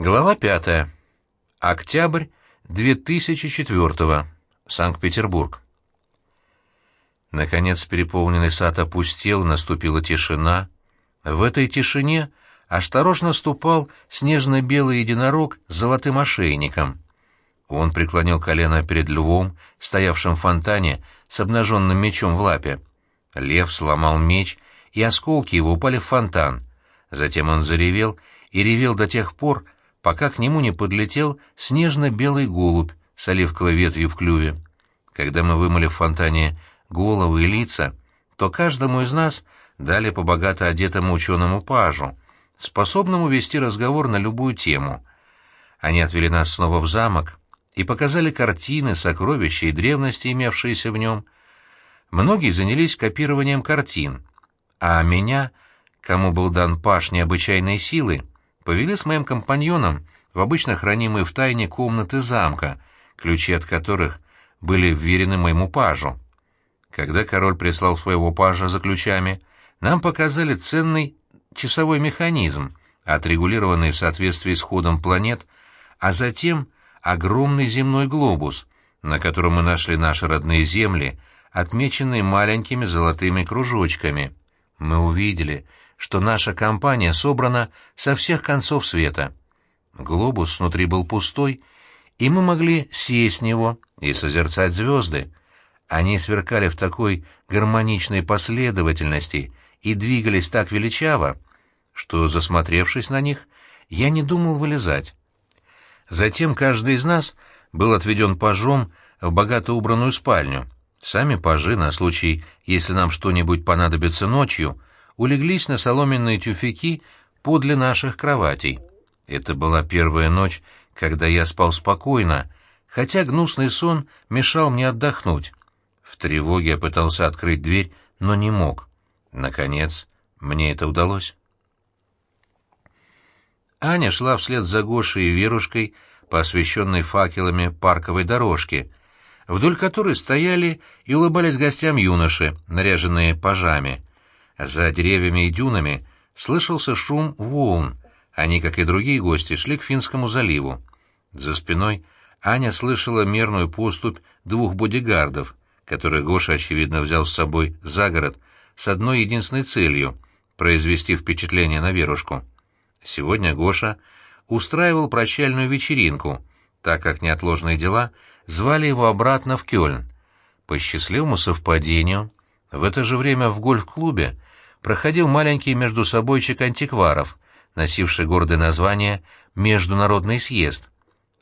Глава пятая. Октябрь 2004. Санкт-Петербург. Наконец переполненный сад опустел, наступила тишина. В этой тишине осторожно ступал снежно-белый единорог с золотым ошейником. Он преклонил колено перед львом, стоявшим в фонтане с обнаженным мечом в лапе. Лев сломал меч, и осколки его упали в фонтан. Затем он заревел и ревел до тех пор, пока к нему не подлетел снежно-белый голубь с оливковой ветвью в клюве. Когда мы вымыли в фонтане головы и лица, то каждому из нас дали по богато одетому ученому пажу, способному вести разговор на любую тему. Они отвели нас снова в замок и показали картины, сокровища и древности, имевшиеся в нем. Многие занялись копированием картин, а меня, кому был дан паж необычайной силы, повели с моим компаньоном в обычно хранимые в тайне комнаты замка, ключи от которых были вверены моему пажу. Когда король прислал своего пажа за ключами, нам показали ценный часовой механизм, отрегулированный в соответствии с ходом планет, а затем огромный земной глобус, на котором мы нашли наши родные земли, отмеченные маленькими золотыми кружочками. Мы увидели, что наша компания собрана со всех концов света. Глобус внутри был пустой, и мы могли сесть с него и созерцать звезды. Они сверкали в такой гармоничной последовательности и двигались так величаво, что, засмотревшись на них, я не думал вылезать. Затем каждый из нас был отведен пажом в богато убранную спальню. Сами пажи, на случай, если нам что-нибудь понадобится ночью, улеглись на соломенные тюфяки подле наших кроватей. Это была первая ночь, когда я спал спокойно, хотя гнусный сон мешал мне отдохнуть. В тревоге я пытался открыть дверь, но не мог. Наконец, мне это удалось. Аня шла вслед за Гошей и Верушкой по освещенной факелами парковой дорожке, вдоль которой стояли и улыбались гостям юноши, наряженные пажами. За деревьями и дюнами слышался шум волн. Они, как и другие гости, шли к Финскому заливу. За спиной Аня слышала мерную поступь двух бодигардов, которых Гоша, очевидно, взял с собой за город с одной единственной целью — произвести впечатление на Верушку. Сегодня Гоша устраивал прощальную вечеринку, так как неотложные дела звали его обратно в Кёльн. По счастливому совпадению, в это же время в гольф-клубе проходил маленький междусобойчик антикваров, носивший гордое название «Международный съезд».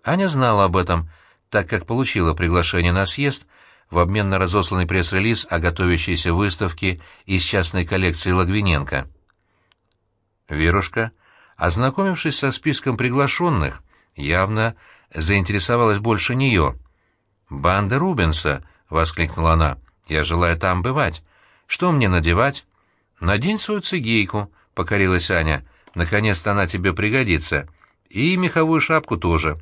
Аня знала об этом, так как получила приглашение на съезд в обмен на разосланный пресс-релиз о готовящейся выставке из частной коллекции Лагвиненко. Верушка, ознакомившись со списком приглашенных, явно заинтересовалась больше нее. «Банда Рубенса!» — воскликнула она. «Я желаю там бывать. Что мне надевать?» «Надень свою цигейку», — покорилась Аня. «Наконец-то она тебе пригодится. И меховую шапку тоже».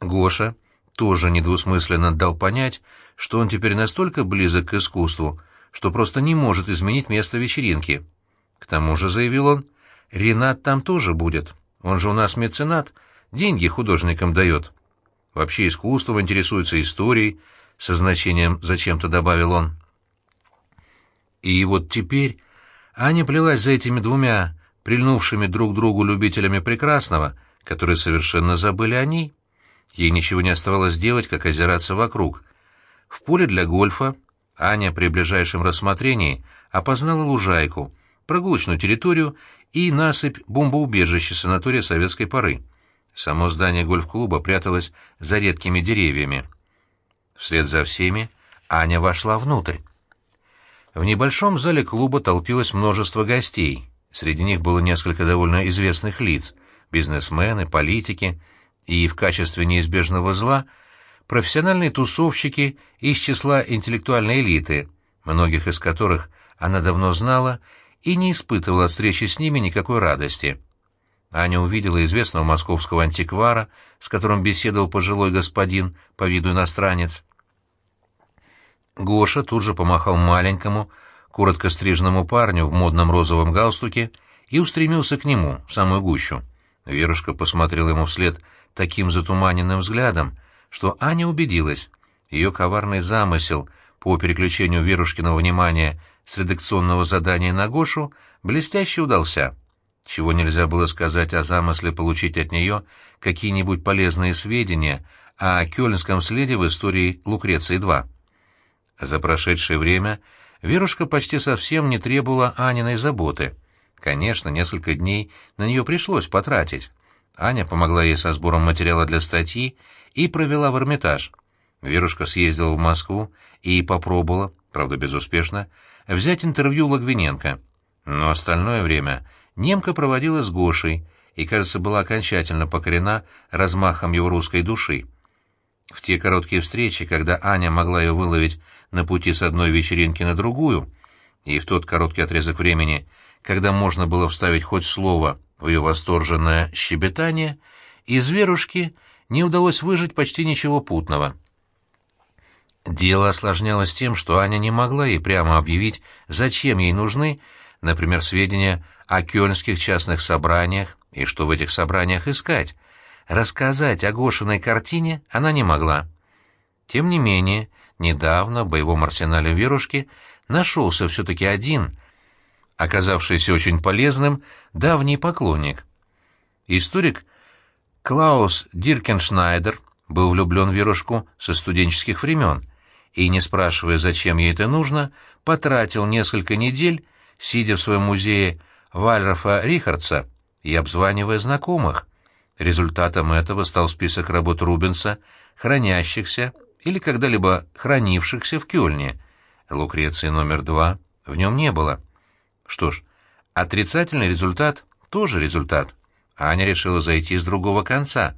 Гоша тоже недвусмысленно дал понять, что он теперь настолько близок к искусству, что просто не может изменить место вечеринки. К тому же, заявил он, Ренат там тоже будет. Он же у нас меценат, деньги художникам дает. Вообще искусством интересуется историей, со значением зачем-то добавил он. И вот теперь Аня плелась за этими двумя прильнувшими друг другу любителями прекрасного, которые совершенно забыли о ней. Ей ничего не оставалось делать, как озираться вокруг. В поле для гольфа Аня при ближайшем рассмотрении опознала лужайку, прогулочную территорию и насыпь бомбоубежища санатория советской поры. Само здание гольф-клуба пряталось за редкими деревьями. Вслед за всеми Аня вошла внутрь. В небольшом зале клуба толпилось множество гостей. Среди них было несколько довольно известных лиц — бизнесмены, политики и, в качестве неизбежного зла, профессиональные тусовщики из числа интеллектуальной элиты, многих из которых она давно знала и не испытывала от встречи с ними никакой радости. Аня увидела известного московского антиквара, с которым беседовал пожилой господин, по виду иностранец. Гоша тут же помахал маленькому, коротко стриженному парню в модном розовом галстуке и устремился к нему, в самую гущу. Верушка посмотрела ему вслед таким затуманенным взглядом, что Аня убедилась. Ее коварный замысел по переключению Верушкиного внимания с редакционного задания на Гошу блестяще удался. Чего нельзя было сказать о замысле получить от нее какие-нибудь полезные сведения о кёльнском следе в истории Лукреции-2. За прошедшее время Верушка почти совсем не требовала Аниной заботы. Конечно, несколько дней на нее пришлось потратить. Аня помогла ей со сбором материала для статьи и провела в Эрмитаж. Верушка съездила в Москву и попробовала, правда безуспешно, взять интервью Логвиненко. Но остальное время немка проводила с Гошей и, кажется, была окончательно покорена размахом его русской души. В те короткие встречи, когда Аня могла ее выловить на пути с одной вечеринки на другую, и в тот короткий отрезок времени, когда можно было вставить хоть слово в ее восторженное щебетание, из Верушки не удалось выжить почти ничего путного. Дело осложнялось тем, что Аня не могла ей прямо объявить, зачем ей нужны, например, сведения о кёльнских частных собраниях и что в этих собраниях искать. Рассказать о Гошиной картине она не могла. Тем не менее, недавно в боевом арсенале Верушки нашелся все-таки один, оказавшийся очень полезным, давний поклонник. Историк Клаус Диркеншнайдер был влюблен в Верушку со студенческих времен и, не спрашивая, зачем ей это нужно, потратил несколько недель, сидя в своем музее Вальрофа Рихардса и обзванивая знакомых. Результатом этого стал список работ Рубенса, хранящихся или когда-либо хранившихся в Кёльне. Лукреции номер два в нем не было. Что ж, отрицательный результат — тоже результат. Аня решила зайти с другого конца.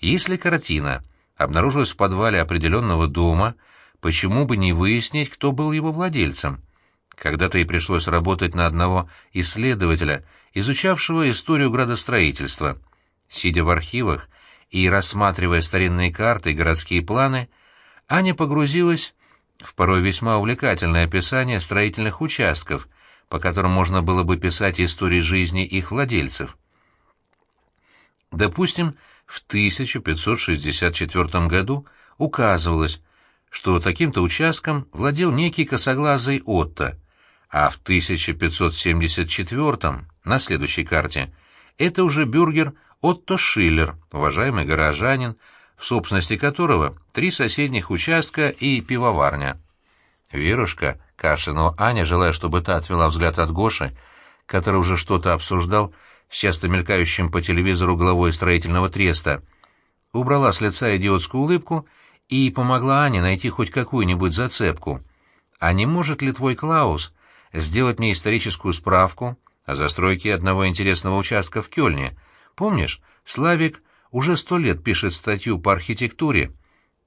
Если картина обнаружилась в подвале определенного дома, почему бы не выяснить, кто был его владельцем? Когда-то ей пришлось работать на одного исследователя, изучавшего историю градостроительства. Сидя в архивах и рассматривая старинные карты и городские планы, Аня погрузилась в порой весьма увлекательное описание строительных участков, по которым можно было бы писать истории жизни их владельцев. Допустим, в 1564 году указывалось, что таким-то участком владел некий косоглазый Отто, а в 1574 на следующей карте это уже бюргер Отто Шиллер, уважаемый горожанин, в собственности которого три соседних участка и пивоварня. Верушка, кашлянула Аня, желая, чтобы та отвела взгляд от Гоши, который уже что-то обсуждал с часто мелькающим по телевизору главой строительного треста, убрала с лица идиотскую улыбку и помогла Ане найти хоть какую-нибудь зацепку. А не может ли твой Клаус сделать мне историческую справку о застройке одного интересного участка в Кёльне? Помнишь, Славик уже сто лет пишет статью по архитектуре,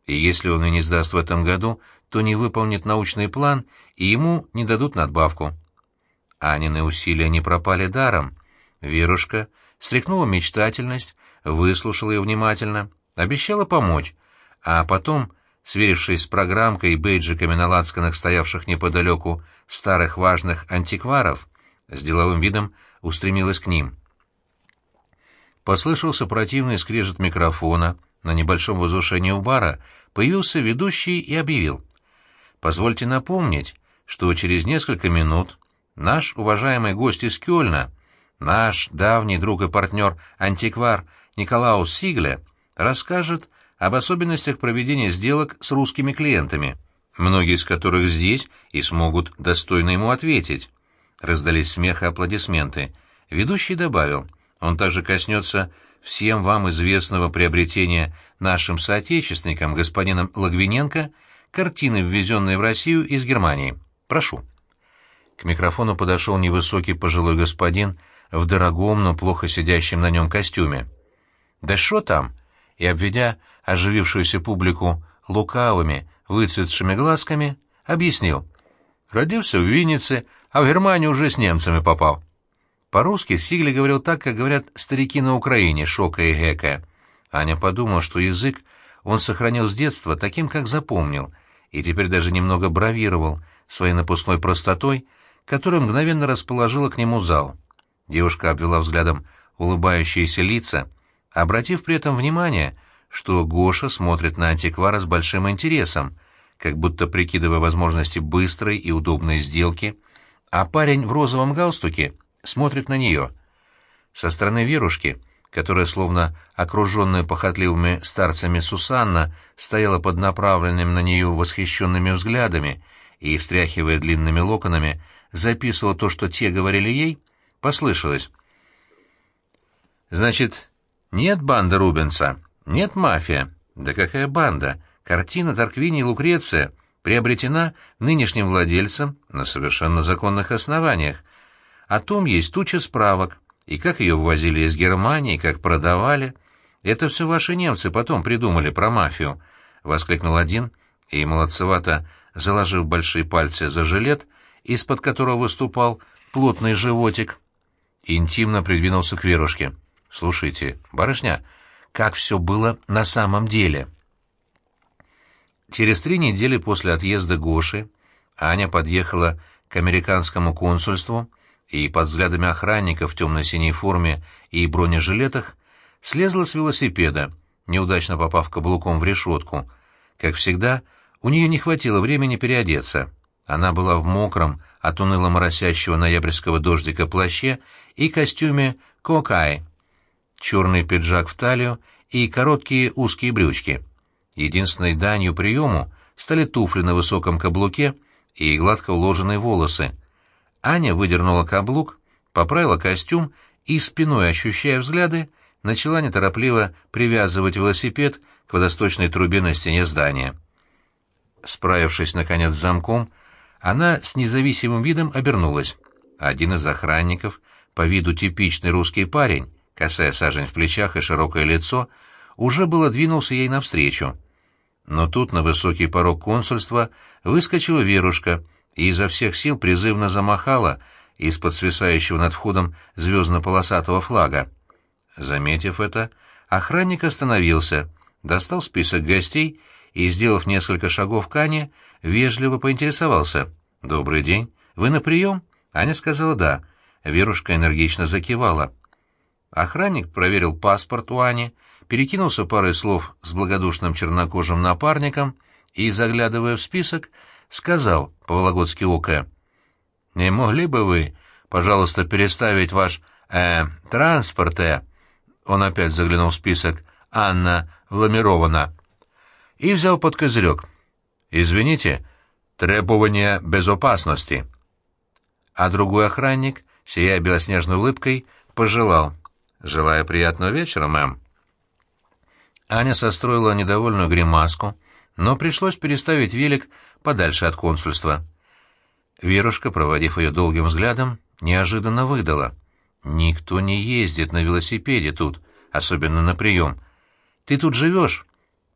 и если он и не сдаст в этом году, то не выполнит научный план, и ему не дадут надбавку. Анины усилия не пропали даром. Верушка стряхнула мечтательность, выслушала ее внимательно, обещала помочь, а потом, сверившись с программкой и бейджиками на лацканах стоявших неподалеку старых важных антикваров, с деловым видом устремилась к ним. Послышался противный скрежет микрофона, на небольшом возвышении у бара появился ведущий и объявил. «Позвольте напомнить, что через несколько минут наш уважаемый гость из Кёльна, наш давний друг и партнер, антиквар Николаус Сигле, расскажет об особенностях проведения сделок с русскими клиентами, многие из которых здесь и смогут достойно ему ответить. Раздались смех и аплодисменты. Ведущий добавил, он также коснется всем вам известного приобретения нашим соотечественникам, господином Лагвиненко, картины, ввезенные в Россию из Германии. Прошу. К микрофону подошел невысокий пожилой господин в дорогом, но плохо сидящем на нем костюме. «Да что там?» И, обведя оживившуюся публику лукавыми, выцветшими глазками, объяснил. «Родился в Виннице, а в Германию уже с немцами попал». По-русски Сигли говорил так, как говорят старики на Украине, Шока и Гека. Аня подумала, что язык он сохранил с детства таким, как запомнил, и теперь даже немного бравировал своей напускной простотой, которая мгновенно расположила к нему зал. Девушка обвела взглядом улыбающиеся лица, обратив при этом внимание, что Гоша смотрит на антиквара с большим интересом, как будто прикидывая возможности быстрой и удобной сделки, а парень в розовом галстуке смотрит на нее. Со стороны Верушки, которая, словно окруженная похотливыми старцами Сусанна, стояла под направленными на нее восхищенными взглядами и, встряхивая длинными локонами, записывала то, что те говорили ей, послышалось. «Значит, нет банды Рубенса, нет мафия. Да какая банда? Картина Торквини и Лукреция приобретена нынешним владельцем на совершенно законных основаниях. О том есть туча справок, и как ее ввозили из Германии, как продавали. Это все ваши немцы потом придумали про мафию», — воскликнул один, и молодцевато, заложив большие пальцы за жилет, из-под которого выступал плотный животик, интимно придвинулся к Верушке. «Слушайте, барышня, как все было на самом деле?» Через три недели после отъезда Гоши Аня подъехала к американскому консульству и под взглядами охранника в темно-синей форме и бронежилетах слезла с велосипеда, неудачно попав каблуком в решетку. Как всегда, у нее не хватило времени переодеться. Она была в мокром, от уныло моросящего ноябрьского дождика плаще и костюме «Кокай», черный пиджак в талию и короткие узкие брючки. Единственной данью приему стали туфли на высоком каблуке и гладко уложенные волосы. Аня выдернула каблук, поправила костюм и, спиной ощущая взгляды, начала неторопливо привязывать велосипед к водосточной трубе на стене здания. Справившись, наконец, с замком, она с независимым видом обернулась. Один из охранников, по виду типичный русский парень, косая сажень в плечах и широкое лицо, уже было двинулся ей навстречу. Но тут на высокий порог консульства выскочила Верушка и изо всех сил призывно замахала из-под свисающего над входом звездно-полосатого флага. Заметив это, охранник остановился, достал список гостей и, сделав несколько шагов к Ане, вежливо поинтересовался. «Добрый день. Вы на прием?» Аня сказала «да». Верушка энергично закивала. Охранник проверил паспорт у Ани, перекинулся парой слов с благодушным чернокожим напарником и, заглядывая в список, сказал по-вологодски окая, «Не могли бы вы, пожалуйста, переставить ваш, э, транспорт, э?» Он опять заглянул в список «Анна Вламирована» и взял под козырек. «Извините, требования безопасности». А другой охранник, сияя белоснежной улыбкой, пожелал. «Желаю приятного вечера, мэм». Аня состроила недовольную гримаску, но пришлось переставить велик подальше от консульства. Верушка, проводив ее долгим взглядом, неожиданно выдала. «Никто не ездит на велосипеде тут, особенно на прием. Ты тут живешь,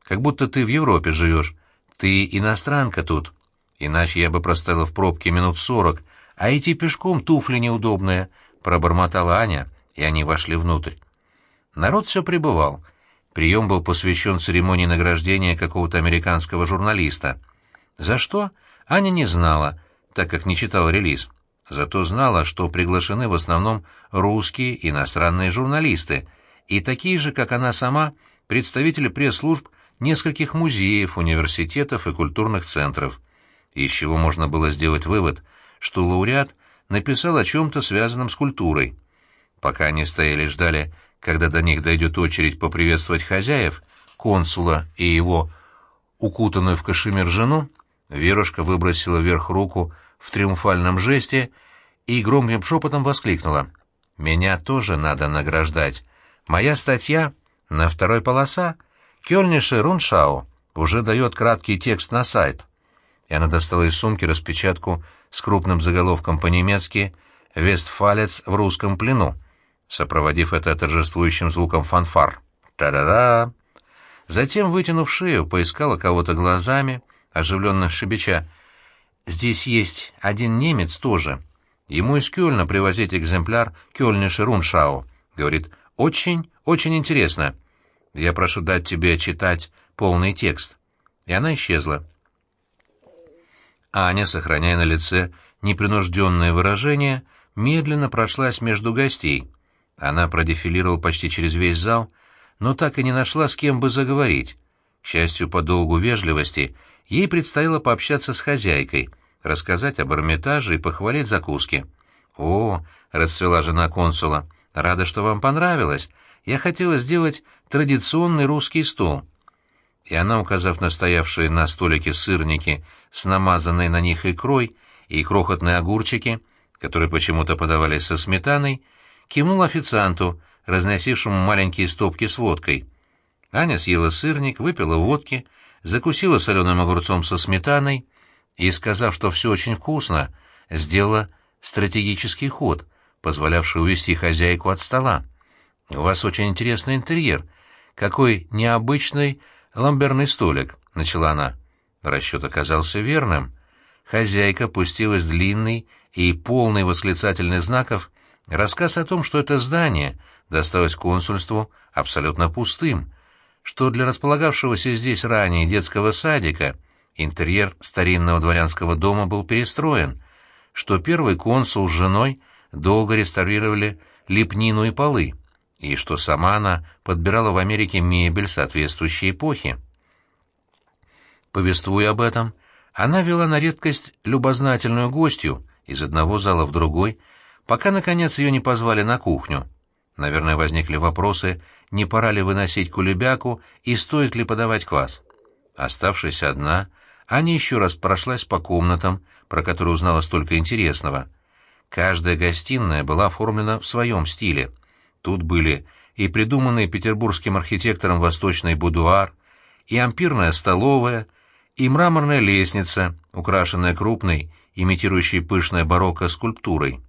как будто ты в Европе живешь. Ты иностранка тут. Иначе я бы простояла в пробке минут сорок, а идти пешком туфли неудобные», — пробормотала Аня, и они вошли внутрь. Народ все пребывал — Прием был посвящен церемонии награждения какого-то американского журналиста. За что? Аня не знала, так как не читала релиз. Зато знала, что приглашены в основном русские иностранные журналисты и такие же, как она сама, представители пресс-служб нескольких музеев, университетов и культурных центров. Из чего можно было сделать вывод, что лауреат написал о чем-то связанном с культурой. Пока они стояли и ждали, когда до них дойдет очередь поприветствовать хозяев, консула и его укутанную в кашемир жену, Верушка выбросила вверх руку в триумфальном жесте и громким шепотом воскликнула. «Меня тоже надо награждать. Моя статья на второй полоса Кёльнише Руншау уже дает краткий текст на сайт». И она достала из сумки распечатку с крупным заголовком по-немецки «Вестфалец в русском плену», сопроводив это торжествующим звуком фанфар. «Та-да-да!» Затем, вытянув шею, поискала кого-то глазами, оживленно шебеча. «Здесь есть один немец тоже. Ему из Кёльна привозить экземпляр Кёльнише Руншау. Говорит, очень, очень интересно. Я прошу дать тебе читать полный текст». И она исчезла. Аня, сохраняя на лице непринужденное выражение, медленно прошлась между гостей — Она продефилировала почти через весь зал, но так и не нашла с кем бы заговорить. К счастью, по долгу вежливости, ей предстояло пообщаться с хозяйкой, рассказать об Эрмитаже и похвалить закуски. «О!» — расцвела жена консула. «Рада, что вам понравилось. Я хотела сделать традиционный русский стол». И она, указав на стоявшие на столике сырники с намазанной на них икрой и крохотные огурчики, которые почему-то подавались со сметаной, кивнул официанту, разносившему маленькие стопки с водкой. Аня съела сырник, выпила водки, закусила соленым огурцом со сметаной и, сказав, что все очень вкусно, сделала стратегический ход, позволявший увести хозяйку от стола. «У вас очень интересный интерьер. Какой необычный ламберный столик», — начала она. Расчет оказался верным. Хозяйка пустилась длинный и полный восклицательных знаков рассказ о том, что это здание досталось консульству абсолютно пустым, что для располагавшегося здесь ранее детского садика интерьер старинного дворянского дома был перестроен, что первый консул с женой долго реставрировали лепнину и полы, и что сама она подбирала в Америке мебель соответствующей эпохи. Повествуя об этом, она вела на редкость любознательную гостью из одного зала в другой, пока, наконец, ее не позвали на кухню. Наверное, возникли вопросы, не пора ли выносить кулебяку и стоит ли подавать квас. Оставшись одна, Аня еще раз прошлась по комнатам, про которые узнала столько интересного. Каждая гостиная была оформлена в своем стиле. Тут были и придуманный петербургским архитектором восточный будуар, и ампирная столовая, и мраморная лестница, украшенная крупной, имитирующей пышное барокко скульптурой.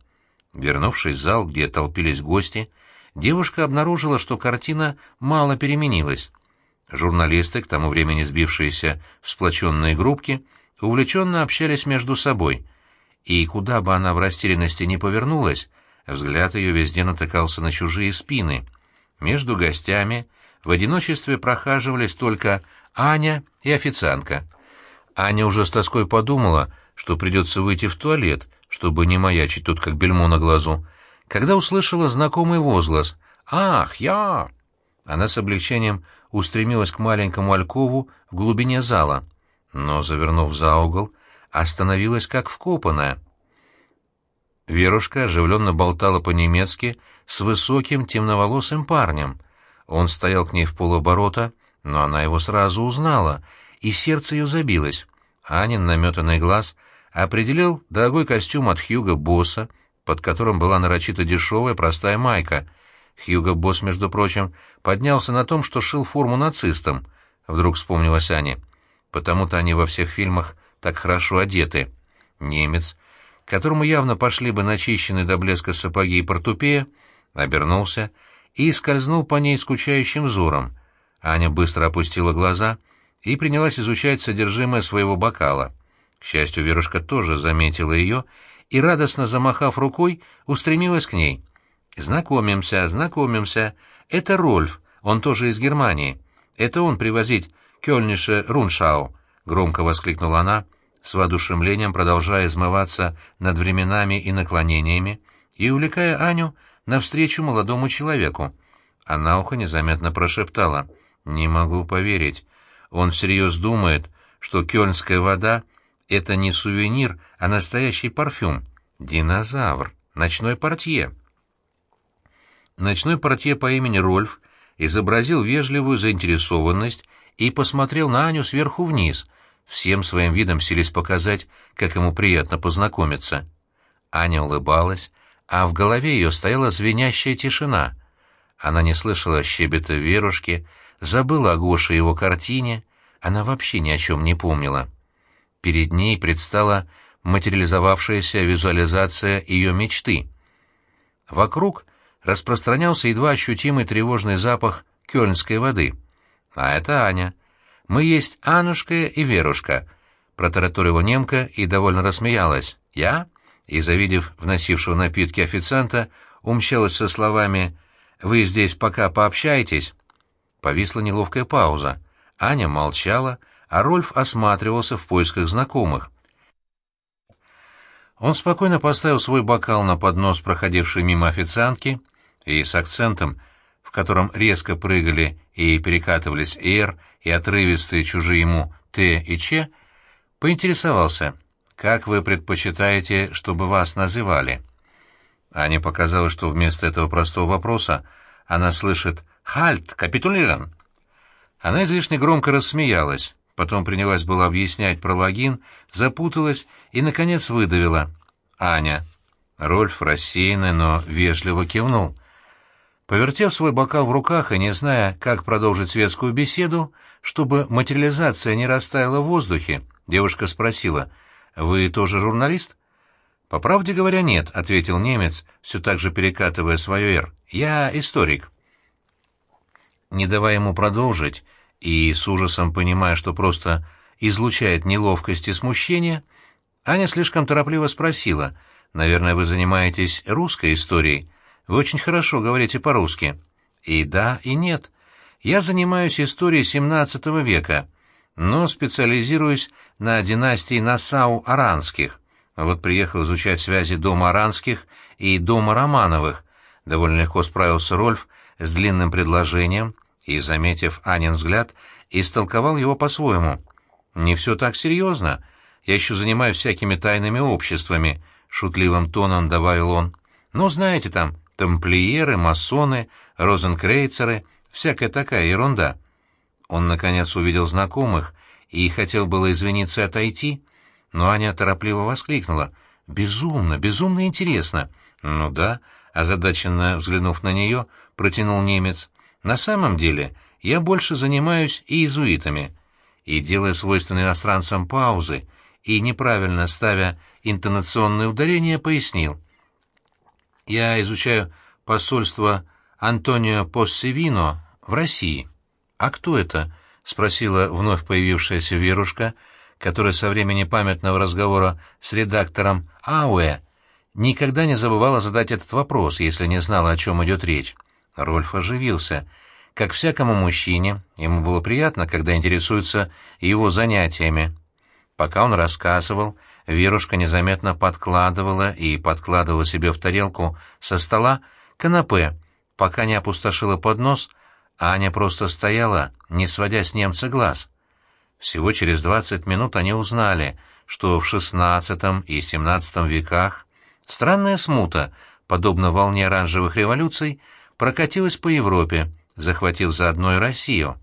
Вернувшись в зал, где толпились гости, девушка обнаружила, что картина мало переменилась. Журналисты, к тому времени сбившиеся в сплоченные группки, увлеченно общались между собой, и куда бы она в растерянности не повернулась, взгляд ее везде натыкался на чужие спины. Между гостями в одиночестве прохаживались только Аня и официантка. Аня уже с тоской подумала, что придется выйти в туалет, чтобы не маячить тут как бельмо на глазу, когда услышала знакомый возглас «Ах, я!». Она с облегчением устремилась к маленькому алькову в глубине зала, но, завернув за угол, остановилась как вкопанная. Верушка оживленно болтала по-немецки с высоким темноволосым парнем. Он стоял к ней в полоборота, но она его сразу узнала, и сердце ее забилось. Анин наметанный глаз — определил дорогой костюм от Хьюга Босса, под которым была нарочито дешевая простая майка. Хьюго Босс, между прочим, поднялся на том, что шил форму нацистам, вдруг вспомнилась Аня. Потому-то они во всех фильмах так хорошо одеты. Немец, которому явно пошли бы начищенные до блеска сапоги и портупея, обернулся и скользнул по ней скучающим взором. Аня быстро опустила глаза и принялась изучать содержимое своего бокала. К счастью, Верушка тоже заметила ее и, радостно замахав рукой, устремилась к ней. «Знакомимся, знакомимся. Это Рольф, он тоже из Германии. Это он привозить Кёльнише Руншау», — громко воскликнула она, с воодушевлением продолжая измываться над временами и наклонениями и увлекая Аню навстречу молодому человеку. А на ухо незаметно прошептала. «Не могу поверить. Он всерьез думает, что кёльнская вода это не сувенир, а настоящий парфюм. Динозавр. Ночной портье. Ночной портье по имени Рольф изобразил вежливую заинтересованность и посмотрел на Аню сверху вниз, всем своим видом селись показать, как ему приятно познакомиться. Аня улыбалась, а в голове ее стояла звенящая тишина. Она не слышала щебета Верушки, забыла о Гоше и его картине, она вообще ни о чем не помнила. Перед ней предстала материализовавшаяся визуализация ее мечты. Вокруг распространялся едва ощутимый тревожный запах кёльнской воды. «А это Аня. Мы есть Анушка и Верушка», — протараторила немка и довольно рассмеялась. «Я?» И, завидев вносившего напитки официанта, умчалась со словами «Вы здесь пока пообщаетесь». Повисла неловкая пауза. Аня молчала, — а Рольф осматривался в поисках знакомых. Он спокойно поставил свой бокал на поднос проходившей мимо официантки, и с акцентом, в котором резко прыгали и перекатывались «р» и отрывистые чужие ему «т» и «ч», поинтересовался, как вы предпочитаете, чтобы вас называли? Ане показалось, что вместо этого простого вопроса она слышит «Хальт! Капитулирован!». Она излишне громко рассмеялась, потом принялась было объяснять про логин, запуталась и, наконец, выдавила «Аня». Рольф рассеянно, но вежливо кивнул. Повертев свой бокал в руках и не зная, как продолжить светскую беседу, чтобы материализация не растаяла в воздухе, девушка спросила, «Вы тоже журналист?» «По правде говоря, нет», — ответил немец, все так же перекатывая свое «р». «Я историк». Не давая ему продолжить, и с ужасом понимая, что просто излучает неловкость и смущение, Аня слишком торопливо спросила, «Наверное, вы занимаетесь русской историей? Вы очень хорошо говорите по-русски». «И да, и нет. Я занимаюсь историей XVII века, но специализируюсь на династии Насау-Аранских. Вот приехал изучать связи дома Аранских и дома Романовых. Довольно легко справился Рольф с длинным предложением и, заметив Анин взгляд, истолковал его по-своему. «Не все так серьезно. Я еще занимаюсь всякими тайными обществами», — шутливым тоном добавил он. «Ну, знаете там, тамплиеры, масоны, розенкрейцеры, всякая такая ерунда». Он, наконец, увидел знакомых и хотел было извиниться и отойти, но Аня торопливо воскликнула. «Безумно, безумно интересно!» «Ну да», — озадаченно взглянув на нее, протянул немец. «На самом деле я больше занимаюсь иезуитами». И, делая свойственные иностранцам паузы и неправильно ставя интонационные ударения, пояснил. «Я изучаю посольство Антонио Поссевино в России». «А кто это?» — спросила вновь появившаяся Верушка — которая со времени памятного разговора с редактором Ауэ никогда не забывала задать этот вопрос, если не знала, о чем идет речь. Рольф оживился. Как всякому мужчине, ему было приятно, когда интересуются его занятиями. Пока он рассказывал, Верушка незаметно подкладывала и подкладывала себе в тарелку со стола канапе, пока не опустошила поднос, Аня просто стояла, не сводя с немца глаз. Всего через 20 минут они узнали, что в XVI и XVII веках странная смута, подобно волне оранжевых революций, прокатилась по Европе, захватив заодно и Россию.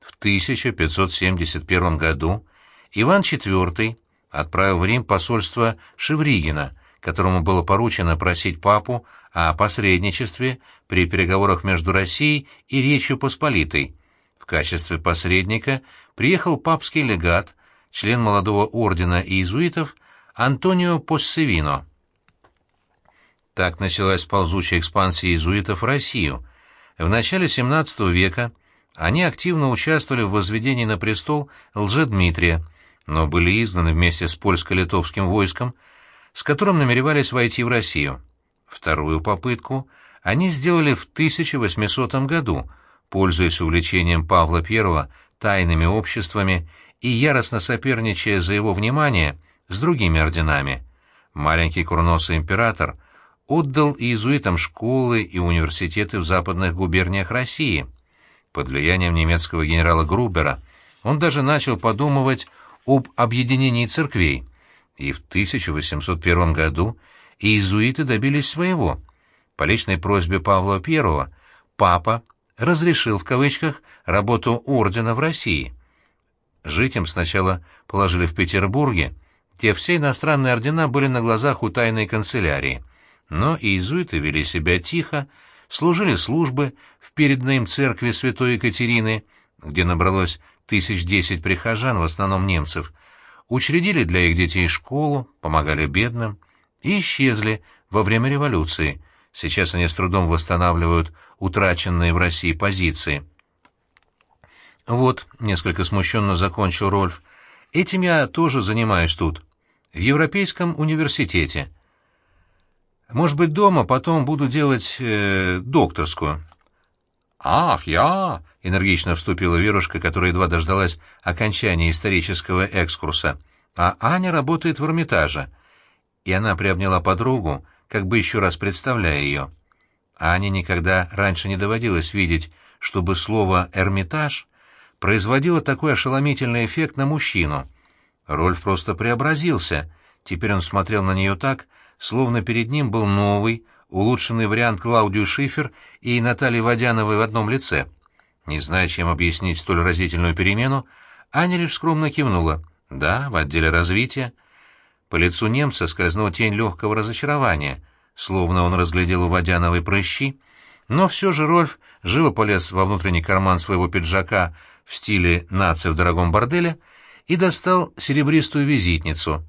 В 1571 году Иван IV отправил в Рим посольство Шевригина, которому было поручено просить папу о посредничестве при переговорах между Россией и Речью Посполитой, качестве посредника приехал папский легат, член молодого ордена иезуитов Антонио Поссевино. Так началась ползучая экспансия иезуитов в Россию. В начале XVII века они активно участвовали в возведении на престол Лжедмитрия, но были изгнаны вместе с польско-литовским войском, с которым намеревались войти в Россию. Вторую попытку они сделали в 1800 году, пользуясь увлечением Павла I тайными обществами и яростно соперничая за его внимание с другими орденами. Маленький курносый император отдал иезуитам школы и университеты в западных губерниях России. Под влиянием немецкого генерала Грубера он даже начал подумывать об объединении церквей, и в 1801 году иезуиты добились своего. По личной просьбе Павла I папа разрешил в кавычках работу ордена в России. Жить им сначала положили в Петербурге, где все иностранные ордена были на глазах у тайной канцелярии, но иезуиты вели себя тихо, служили службы в передной им церкви святой Екатерины, где набралось тысяч десять прихожан, в основном немцев, учредили для их детей школу, помогали бедным и исчезли во время революции, Сейчас они с трудом восстанавливают утраченные в России позиции. Вот, несколько смущенно закончил Рольф, этим я тоже занимаюсь тут, в Европейском университете. Может быть, дома потом буду делать э, докторскую. «Ах, я!» — энергично вступила Верушка, которая едва дождалась окончания исторического экскурса. «А Аня работает в Эрмитаже». И она приобняла подругу, как бы еще раз представляя ее. Ане никогда раньше не доводилось видеть, чтобы слово «эрмитаж» производило такой ошеломительный эффект на мужчину. Рольф просто преобразился. Теперь он смотрел на нее так, словно перед ним был новый, улучшенный вариант Клаудию Шифер и Натальи Водяновой в одном лице. Не зная, чем объяснить столь разительную перемену, Аня лишь скромно кивнула. «Да, в отделе развития». По лицу немца скользнула тень легкого разочарования, словно он разглядел у Водяновой прыщи, но все же Рольф живо полез во внутренний карман своего пиджака в стиле нации в дорогом борделе и достал серебристую визитницу.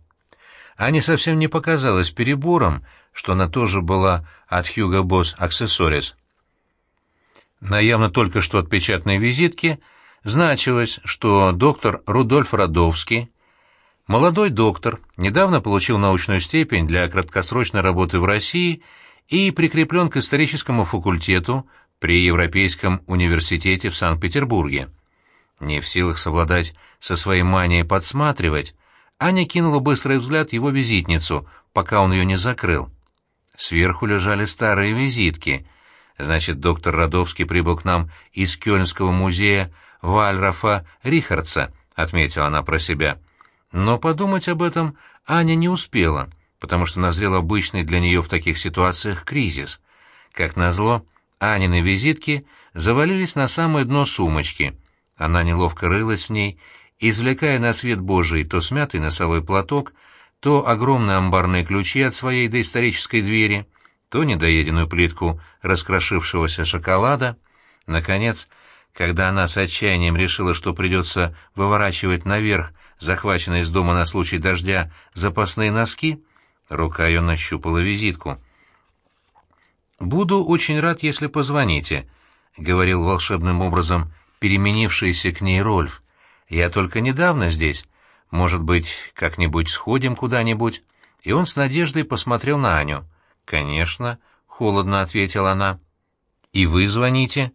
Аня совсем не показалась перебором, что она тоже была от Hugo Boss Accessories. На явно только что отпечатанной визитке значилось, что доктор Рудольф Родовский, молодой доктор, недавно получил научную степень для краткосрочной работы в России и прикреплен к историческому факультету при Европейском университете в Санкт-Петербурге. Не в силах совладать со своей манией подсматривать, Аня кинула быстрый взгляд его визитницу, пока он ее не закрыл. Сверху лежали старые визитки. Значит, доктор Родовский прибыл к нам из Кёльнского музея Вальрафа Рихардса, отметила она про себя. Но подумать об этом Аня не успела, потому что назрел обычный для нее в таких ситуациях кризис. Как назло, Анины визитки завалились на самое дно сумочки. Она неловко рылась в ней, извлекая на свет Божий то смятый носовой платок, то огромные амбарные ключи от своей доисторической двери, то недоеденную плитку раскрошившегося шоколада. Наконец, когда она с отчаянием решила, что придется выворачивать наверх захваченные из дома на случай дождя запасные носки, рука ее нащупала визитку. «Буду очень рад, если позвоните», — говорил волшебным образом переменившийся к ней Рольф. «Я только недавно здесь. Может быть, как-нибудь сходим куда-нибудь?» И он с надеждой посмотрел на Аню. «Конечно», — холодно ответила она. «И вы звоните?»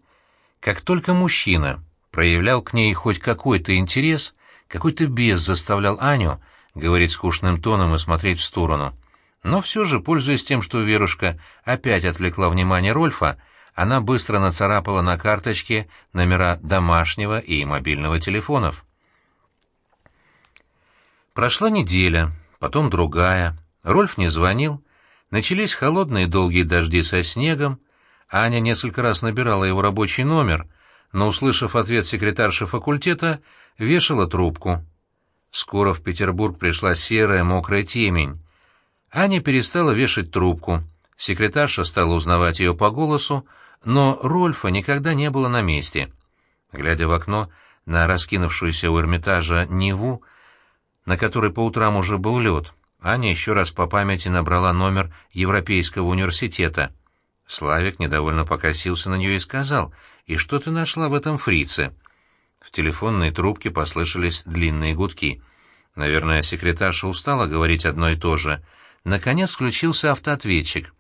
Как только мужчина проявлял к ней хоть какой-то интерес, какой-то бес заставлял Аню говорить скучным тоном и смотреть в сторону. Но все же, пользуясь тем, что Верушка опять отвлекла внимание Рольфа, она быстро нацарапала на карточке номера домашнего и мобильного телефонов. Прошла неделя, потом другая. Рольф не звонил. Начались холодные долгие дожди со снегом. Аня несколько раз набирала его рабочий номер, но, услышав ответ секретарши факультета, вешала трубку. Скоро в Петербург пришла серая мокрая темень. Аня перестала вешать трубку. Секретарша стала узнавать ее по голосу, но Рольфа никогда не было на месте. Глядя в окно на раскинувшуюся у Эрмитажа Неву, на которой по утрам уже был лед, Аня еще раз по памяти набрала номер Европейского университета. Славик недовольно покосился на нее и сказал, «И что ты нашла в этом фрице?» В телефонной трубке послышались длинные гудки. Наверное, секретарша устала говорить одно и то же. Наконец включился автоответчик.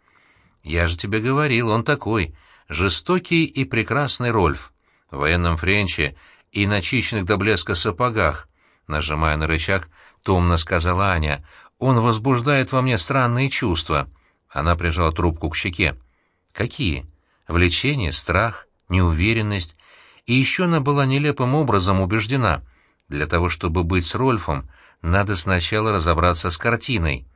«Я же тебе говорил, он такой, жестокий и прекрасный Рольф, в военном френче и начищенных до блеска сапогах», нажимая на рычаг, томно сказала Аня. «Он возбуждает во мне странные чувства». Она прижала трубку к щеке. «Какие?» «Влечение, страх, неуверенность, и еще она была нелепым образом убеждена. Для того, чтобы быть с Рольфом, надо сначала разобраться с картиной.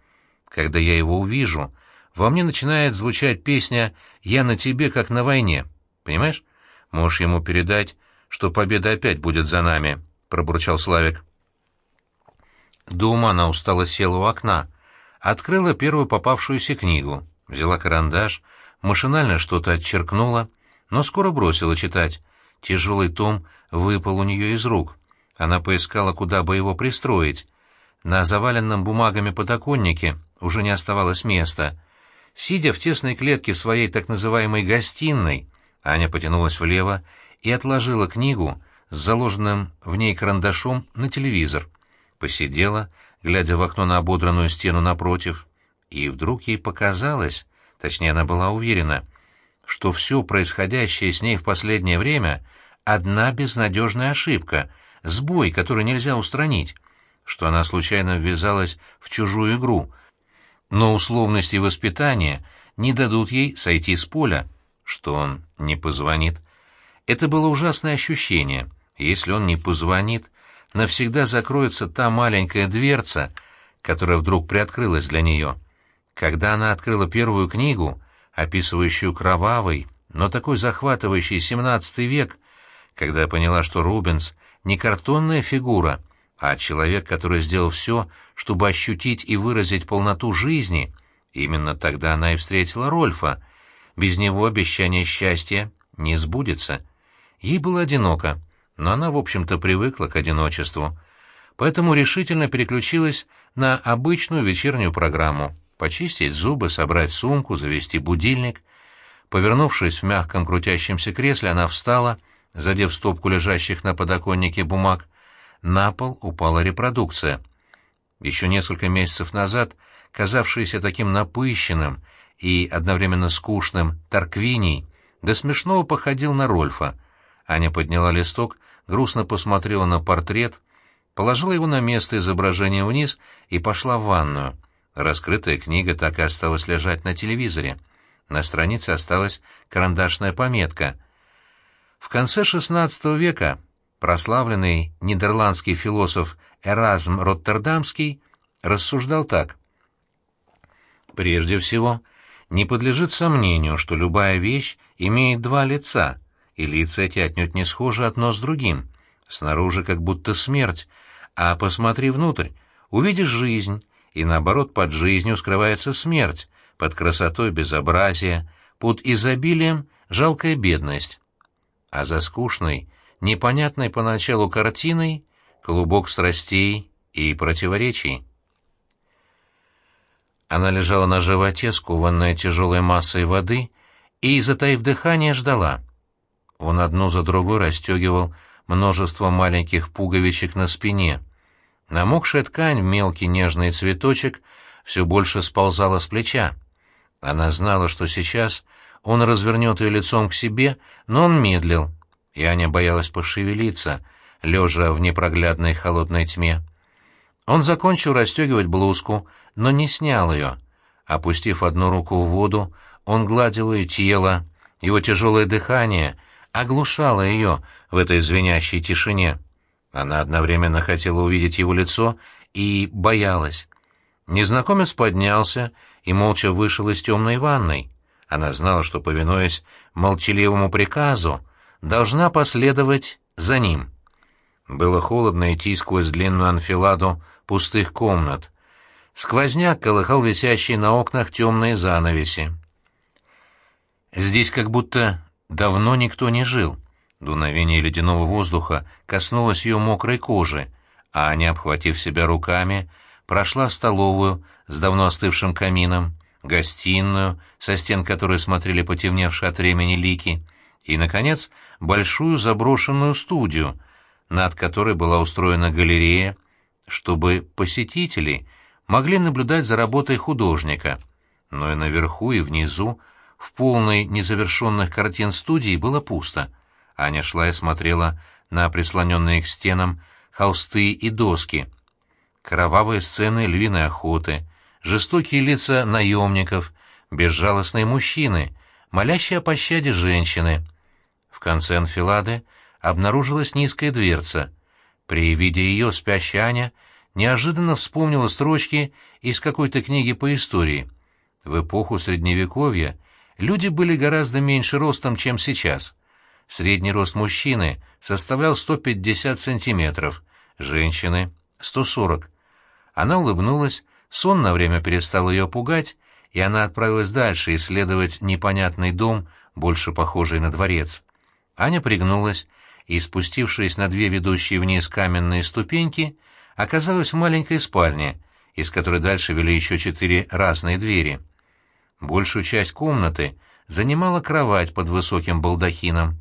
Когда я его увижу, во мне начинает звучать песня «Я на тебе, как на войне». Понимаешь? Можешь ему передать, что победа опять будет за нами, — пробурчал Славик. Дома она устало села у окна, открыла первую попавшуюся книгу, взяла карандаш, машинально что-то отчеркнула, но скоро бросила читать. Тяжелый том выпал у нее из рук. Она поискала, куда бы его пристроить. На заваленном бумагами подоконнике уже не оставалось места. Сидя в тесной клетке своей так называемой «гостиной», Аня потянулась влево и отложила книгу с заложенным в ней карандашом на телевизор. Посидела, глядя в окно на ободранную стену напротив, и вдруг ей показалось, точнее она была уверена, что все происходящее с ней в последнее время — одна безнадежная ошибка, сбой, который нельзя устранить, что она случайно ввязалась в чужую игру, но условности воспитания не дадут ей сойти с поля. что он не позвонит. Это было ужасное ощущение. Если он не позвонит, навсегда закроется та маленькая дверца, которая вдруг приоткрылась для нее. Когда она открыла первую книгу, описывающую кровавый, но такой захватывающий XVII век, когда поняла, что Рубенс не картонная фигура, а человек, который сделал все, чтобы ощутить и выразить полноту жизни, именно тогда она и встретила Рольфа. Без него обещание счастья не сбудется. Ей было одиноко, но она, в общем-то, привыкла к одиночеству, поэтому решительно переключилась на обычную вечернюю программу — почистить зубы, собрать сумку, завести будильник. Повернувшись в мягком крутящемся кресле, она встала, задев стопку лежащих на подоконнике бумаг. На пол упала репродукция. Еще несколько месяцев назад, казавшийся таким напыщенным и одновременно скучным Тарквиний, до смешного походил на Рольфа. Аня подняла листок, грустно посмотрела на портрет, положила его на место изображения вниз и пошла в ванную. Раскрытая книга так и осталась лежать на телевизоре. На странице осталась карандашная пометка. В конце XVI века прославленный нидерландский философ Эразм Роттердамский рассуждал так. Прежде всего, не подлежит сомнению, что любая вещь имеет два лица, и лица эти отнюдь не схожи одно с другим. Снаружи как будто смерть, а посмотри внутрь, увидишь жизнь, и наоборот под жизнью скрывается смерть, под красотой безобразие, под изобилием жалкая бедность. А за скучной, непонятной поначалу картиной клубок страстей и противоречий. Она лежала на животе, скованная тяжелой массой воды, и, затаив дыхание, ждала. Он одну за другой расстегивал множество маленьких пуговичек на спине. Намокшая ткань, мелкий нежный цветочек, все больше сползала с плеча. Она знала, что сейчас он развернет ее лицом к себе, но он медлил, и Аня боялась пошевелиться, лежа в непроглядной холодной тьме. Он закончил расстегивать блузку, но не снял ее. Опустив одну руку в воду, он гладил ее тело, его тяжелое дыхание оглушало ее в этой звенящей тишине. Она одновременно хотела увидеть его лицо и боялась. Незнакомец поднялся и молча вышел из темной ванной. Она знала, что, повинуясь молчаливому приказу, должна последовать за ним. Было холодно идти сквозь длинную анфиладу пустых комнат. Сквозняк колыхал висящие на окнах темные занавеси. Здесь как будто давно никто не жил. Дуновение ледяного воздуха коснулось ее мокрой кожи, а Аня, обхватив себя руками, прошла столовую с давно остывшим камином, гостиную, со стен которой смотрели потемневшие от времени лики, и, наконец, большую заброшенную студию, над которой была устроена галерея, чтобы посетители могли наблюдать за работой художника. Но и наверху, и внизу, в полной незавершенных картин студии было пусто — Аня шла и смотрела на прислоненные к стенам холсты и доски. Кровавые сцены львиной охоты, жестокие лица наемников, безжалостные мужчины, молящие о пощаде женщины. В конце анфилады обнаружилась низкая дверца. При виде ее спящая Аня неожиданно вспомнила строчки из какой-то книги по истории. В эпоху Средневековья люди были гораздо меньше ростом, чем сейчас — Средний рост мужчины составлял 150 сантиметров, женщины — 140. Она улыбнулась, сон на время перестал ее пугать, и она отправилась дальше исследовать непонятный дом, больше похожий на дворец. Аня пригнулась и, спустившись на две ведущие вниз каменные ступеньки, оказалась в маленькой спальне, из которой дальше вели еще четыре разные двери. Большую часть комнаты занимала кровать под высоким балдахином.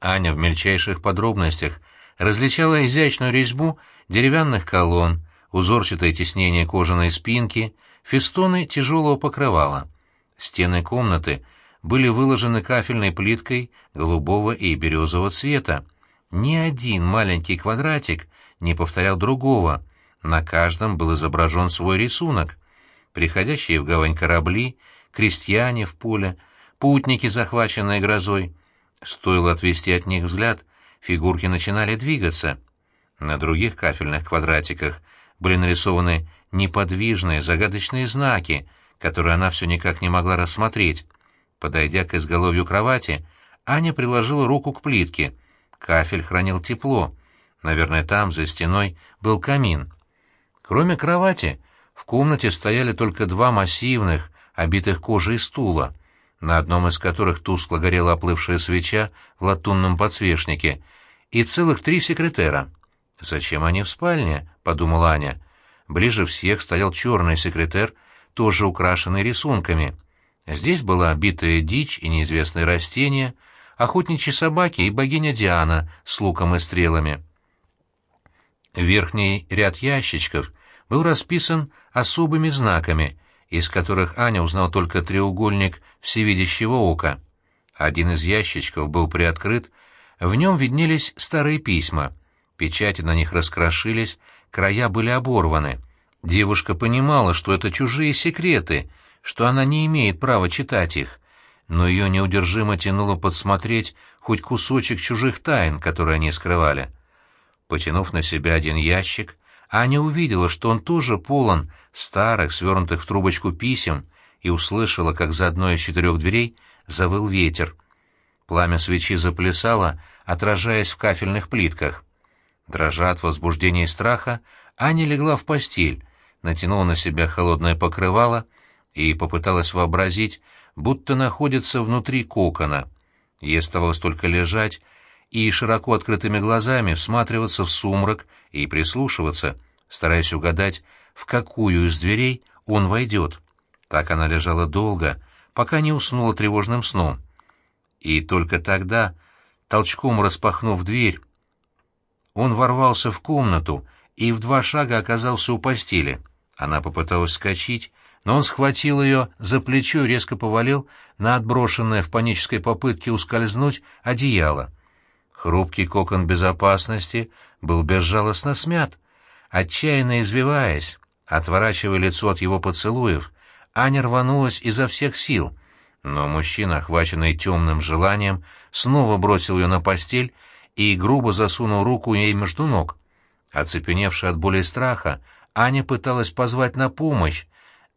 Аня в мельчайших подробностях различала изящную резьбу деревянных колонн, узорчатое тиснение кожаной спинки, фестоны тяжелого покрывала. Стены комнаты были выложены кафельной плиткой голубого и березового цвета. Ни один маленький квадратик не повторял другого, на каждом был изображен свой рисунок. Приходящие в гавань корабли, крестьяне в поле, путники, захваченные грозой. Стоило отвести от них взгляд, фигурки начинали двигаться. На других кафельных квадратиках были нарисованы неподвижные загадочные знаки, которые она все никак не могла рассмотреть. Подойдя к изголовью кровати, Аня приложила руку к плитке. Кафель хранил тепло. Наверное, там, за стеной, был камин. Кроме кровати, в комнате стояли только два массивных, обитых кожей стула, на одном из которых тускло горела оплывшая свеча в латунном подсвечнике, и целых три секретера. «Зачем они в спальне?» — подумала Аня. Ближе всех стоял черный секретер, тоже украшенный рисунками. Здесь была битая дичь и неизвестные растения, охотничьи собаки и богиня Диана с луком и стрелами. Верхний ряд ящичков был расписан особыми знаками, из которых Аня узнал только треугольник всевидящего ока. Один из ящичков был приоткрыт, в нем виднелись старые письма. Печати на них раскрошились, края были оборваны. Девушка понимала, что это чужие секреты, что она не имеет права читать их, но ее неудержимо тянуло подсмотреть хоть кусочек чужих тайн, которые они скрывали. Потянув на себя один ящик, Аня увидела, что он тоже полон старых, свернутых в трубочку писем, и услышала, как за одной из четырех дверей завыл ветер. Пламя свечи заплясало, отражаясь в кафельных плитках. Дрожа от возбуждения и страха, Аня легла в постель, натянула на себя холодное покрывало и попыталась вообразить, будто находится внутри кокона. Ей оставалось только лежать и широко открытыми глазами всматриваться в сумрак и прислушиваться, стараясь угадать, в какую из дверей он войдет. Так она лежала долго, пока не уснула тревожным сном. И только тогда, толчком распахнув дверь, он ворвался в комнату и в два шага оказался у постели. Она попыталась скачать, но он схватил ее за плечо и резко повалил на отброшенное в панической попытке ускользнуть одеяло. Хрупкий кокон безопасности был безжалостно смят. Отчаянно извиваясь, отворачивая лицо от его поцелуев, Аня рванулась изо всех сил, но мужчина, охваченный темным желанием, снова бросил ее на постель и грубо засунул руку ей между ног. Оцепеневшая от боли и страха, Аня пыталась позвать на помощь,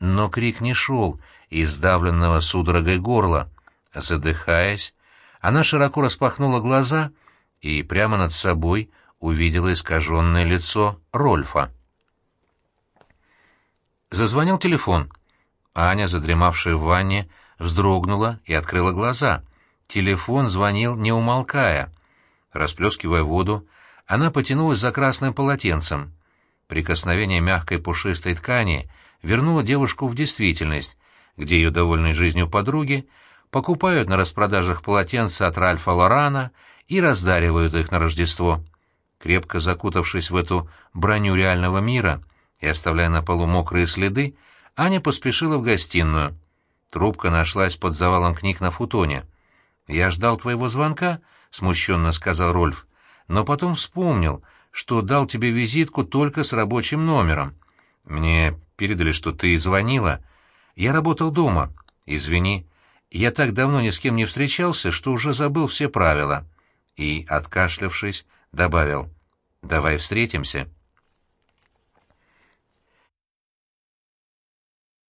но крик не шел из сдавленного судорогой горла. Задыхаясь, она широко распахнула глаза — и прямо над собой увидела искаженное лицо Рольфа. Зазвонил телефон. Аня, задремавшая в ванне, вздрогнула и открыла глаза. Телефон звонил, не умолкая. Расплескивая воду, она потянулась за красным полотенцем. Прикосновение мягкой пушистой ткани вернуло девушку в действительность, где ее довольной жизнью подруги покупают на распродажах полотенца от Ральфа Лорана и раздаривают их на Рождество. Крепко закутавшись в эту броню реального мира и оставляя на полу мокрые следы, Аня поспешила в гостиную. Трубка нашлась под завалом книг на футоне. «Я ждал твоего звонка», — смущенно сказал Рольф, «но потом вспомнил, что дал тебе визитку только с рабочим номером. Мне передали, что ты звонила. Я работал дома. Извини, я так давно ни с кем не встречался, что уже забыл все правила» и, откашлявшись, добавил «Давай встретимся».